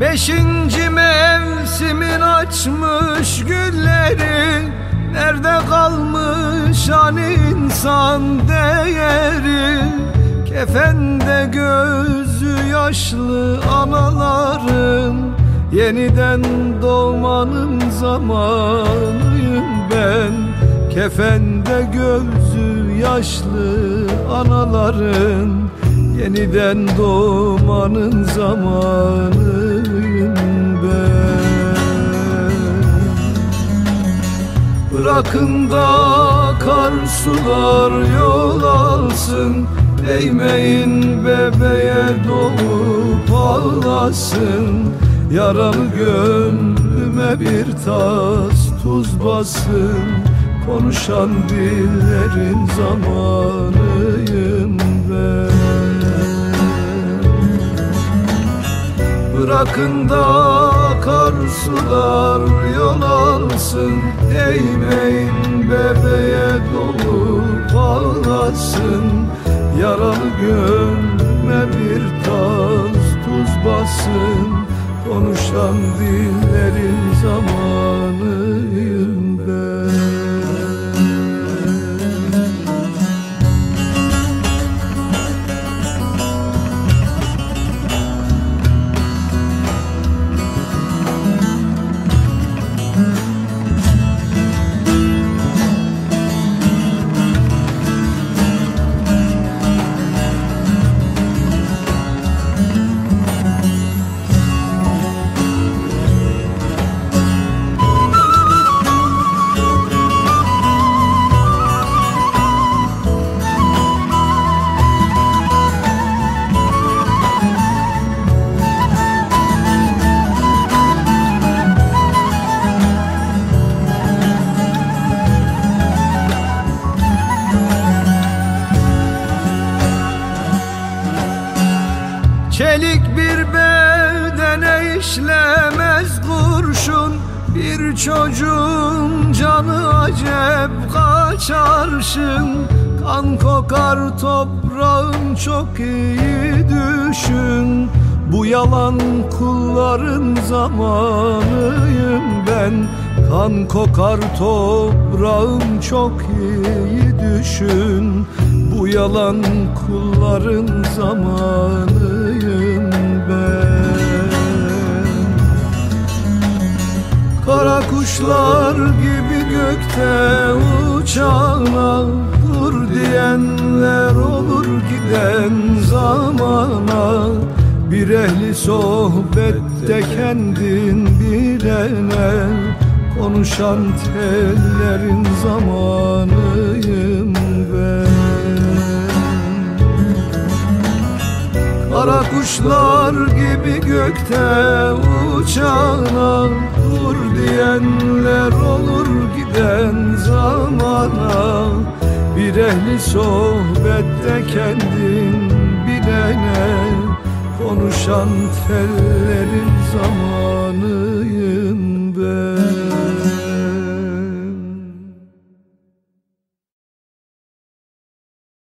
Beşinci mevsimin açmış gülleri Nerede kalmış an insan değeri? Kefende gözü yaşlı analların Yeniden doğmanın zamanıyım ben. Kefende gözü yaşlı anaların Yeniden doğmanın zamanıyım ben. Bırakın da kar sular yol alsın Değmeyin bebeğe doğup ağlasın. Yaralı gönlüme bir tas tuz basın Konuşan dillerin zamanıyım ben. Bırakın da kar sular yol alsın Değmeyin bebeğe dolup ağlasın Yaralı gönlüme bir taz tuz basın Konuşan dillerin zamanıyım ben işlemez kurşun Bir çocuğun canı acep kaçarşın Kan kokar toprağın çok iyi düşün. Bu yalan kulların zamanıyım ben. Kan kokar toprağım çok iyi düşün. Bu yalan kulların zamanıyım Kara kuşlar gibi gökte uçana Dur diyenler olur giden zamana. Bir ehli sohbette kendin bilene. Konuşan tellerin zamanıyım kuşlar gibi gökte uçana Dur diyenler olur giden zamana. Bir ehli sohbette kendin bilene Konuşan tellerin zamanı